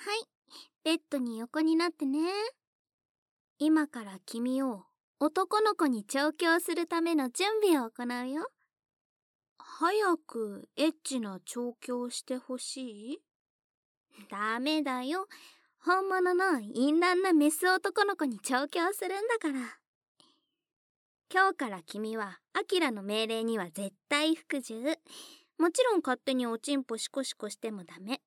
はいベッドに横になってね。今から君を男の子に調教するための準備を行うよ。早くエッチな調教してほしい？ダメだよ。本物の淫乱なメス男の子に調教するんだから。今日から君はアキラの命令には絶対服従。もちろん勝手におちんぽシコシコしてもダメ。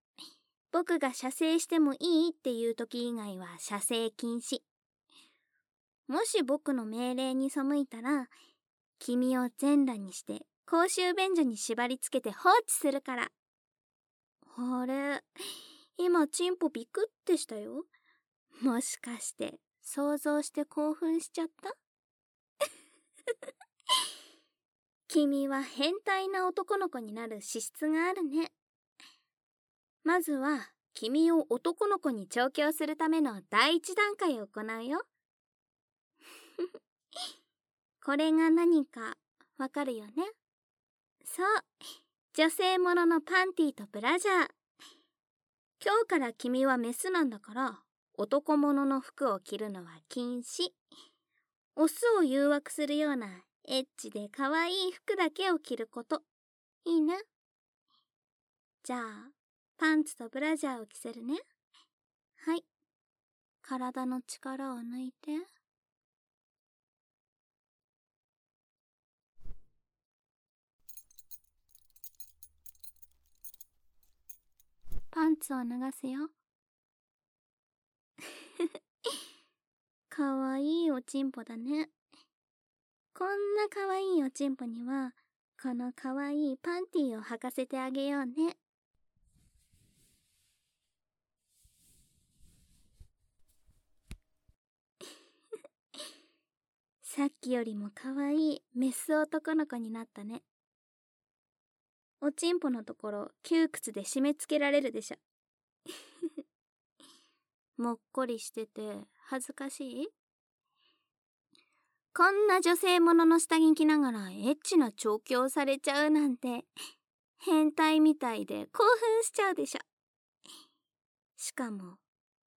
僕が射精してもいい？っていう時以外は射精禁止。もし僕の命令に背いたら、君を全裸にして公衆便所に縛り付けて放置するから。あれ、今チンポビクってしたよ。もしかして想像して興奮しちゃった？君は変態な男の子になる資質があるね。まずは、君を男の子に調教するための第一段階を行うよ。これが何かわかるよねそう。女性もののパンティーとブラジャー。今日から君はメスなんだから、男物の服を着るのは禁止。オスを誘惑するようなエッチで可愛い服だけを着ること。いいね。じゃあ、パンツとブラジャーを着せるね。はい。体の力を抜いて。パンツを脱がすよ。かわいいおちんぽだね。こんなかわいいおちんぽには、このかわいいパンティーを履かせてあげようね。さっきよりもかわいいメス男の子になったね。おちんぽのところ窮屈で締め付けられるでしょ。もっこりしてて恥ずかしい？こんな女性ものの下着着ながらエッチな調教されちゃうなんて変態みたいで興奮しちゃうでしょ。しかも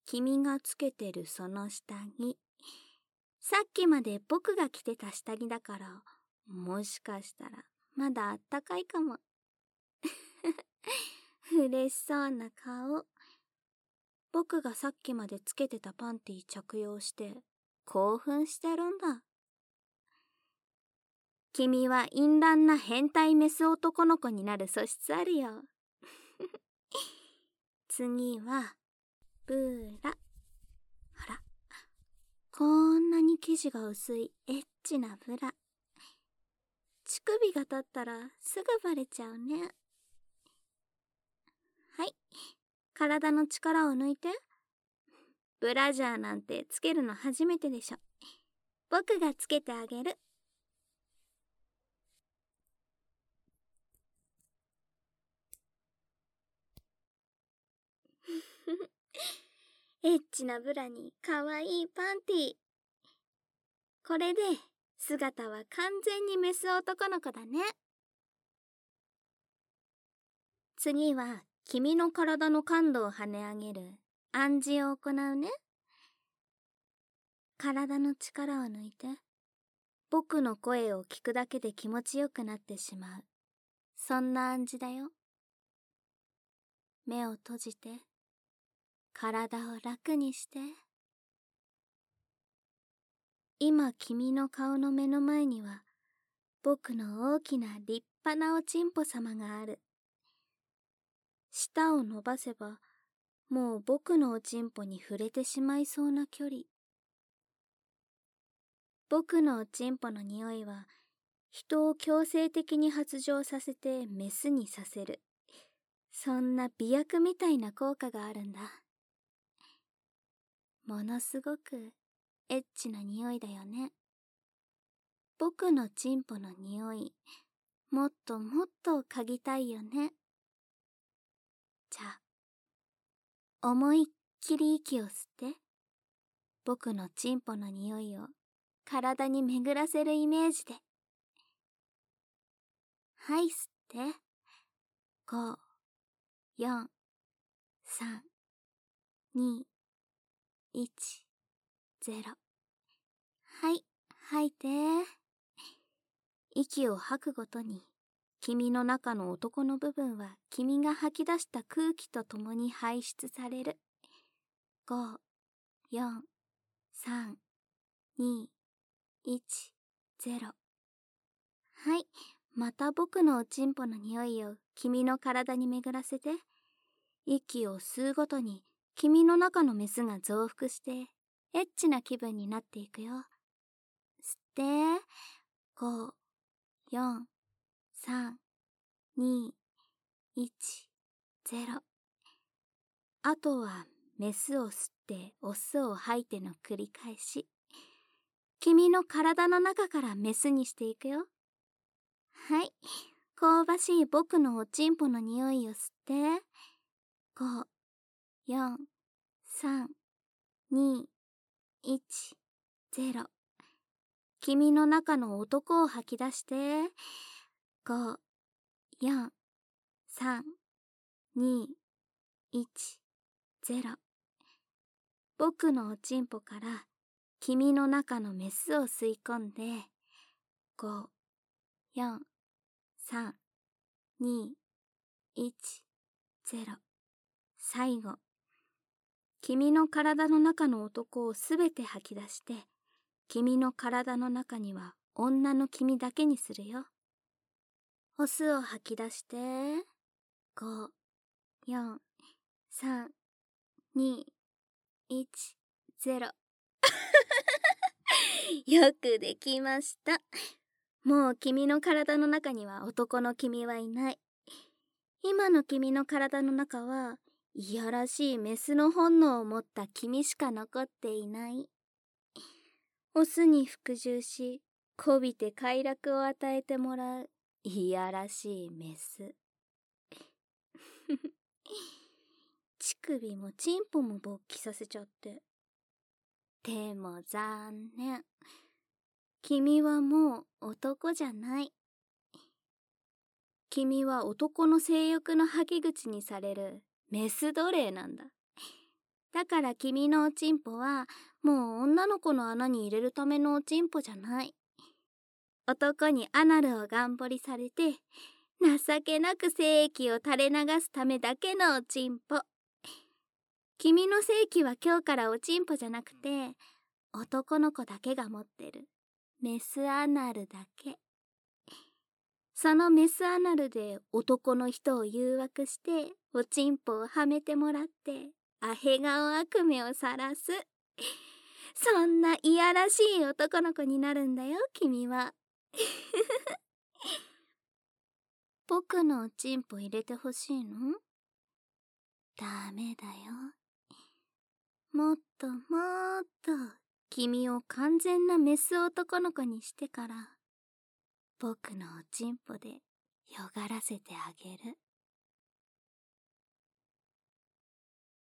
君がつけてるその下着さっきまで僕が着てた下着だからもしかしたらまだあったかいかも。嬉しそうな顔。僕がさっきまでつけてたパンティ着用して興奮してるんだ。君は淫乱な変態メス男の子になる素質あるよ。次は、ブーラ。こんなに生地が薄いエッチなブラ。乳首が立ったらすぐバレちゃうね。はい。体の力を抜いて。ブラジャーなんてつけるの初めてでしょ。僕がつけてあげる。エッチなブラに可愛いパンティー。これで姿は完全にメス男の子だね。次は君の体の感度を跳ね上げる暗示を行うね。体の力を抜いて、僕の声を聞くだけで気持ちよくなってしまう。そんな暗示だよ。目を閉じて、体を楽にして。今君の顔の目の前には、僕の大きな立派なおちんぽ様がある。舌を伸ばせば、もう僕のおちんぽに触れてしまいそうな距離。僕のおちんぽの匂いは、人を強制的に発情させてメスにさせる。そんな美薬みたいな効果があるんだ。ものすごくエッチな匂いだよね。僕のチンポの匂い、もっともっと嗅ぎたいよね。じゃあ、思いっきり息を吸って、僕のチンポの匂いを体に巡らせるイメージで。はい、吸って。5、4、3、2、1、0。はい、吐いて。息を吐くごとに、君の中の男の部分は君が吐き出した空気と共に排出される。5、4、3、2、1、0。はい、また僕のおちんぽの匂いを君の体に巡らせて。息を吸うごとに君の中のメスが増幅してエッチな気分になっていくよ。吸って、5、4、3、2、1、0。あとはメスを吸ってオスを吐いての繰り返し。君の体の中からメスにしていくよ。はい。香ばしい僕のおちんぽの匂いを吸って。5、4、3、2、1、0。君の中の男を吐き出して、5、4、3、2、1、0。僕のおちんぽから君の中のメスを吸い込んで、5、4、3、2、1、0。最後。君の体の中の男をすべて吐き出して、君の体の中には女の君だけにするよ。オスを吐き出して、5、4、3、2、1、0。よくできました。もう君の体の中には男の君はいない。今の君の体の中はいやらしいメスの本能を持った君しか残っていない。オスに服従し、こびて快楽を与えてもらう、いやらしいメス。乳首もチンポも勃起させちゃって。でも残念。君はもう男じゃない。君は男の性欲の吐き口にされるメス奴隷なんだ。だから君のおちんぽはもう女の子の穴に入れるためのおちんぽじゃない。男にアナルをがんぼりされて情けなく精液を垂れ流すためだけのおちんぽ。君の性器は今日からおちんぽじゃなくて男の子だけが持ってるメスアナルだけ。そのメスアナルで男の人を誘惑して、おちんぽをはめてもらって、アヘ顔悪夢をさらす。そんないやらしい男の子になるんだよ、君は。僕のおちんぽ入れてほしいの？ダメだよ。もっともっと君を完全なメス男の子にしてから僕のおちんぽでよがらせてあげる。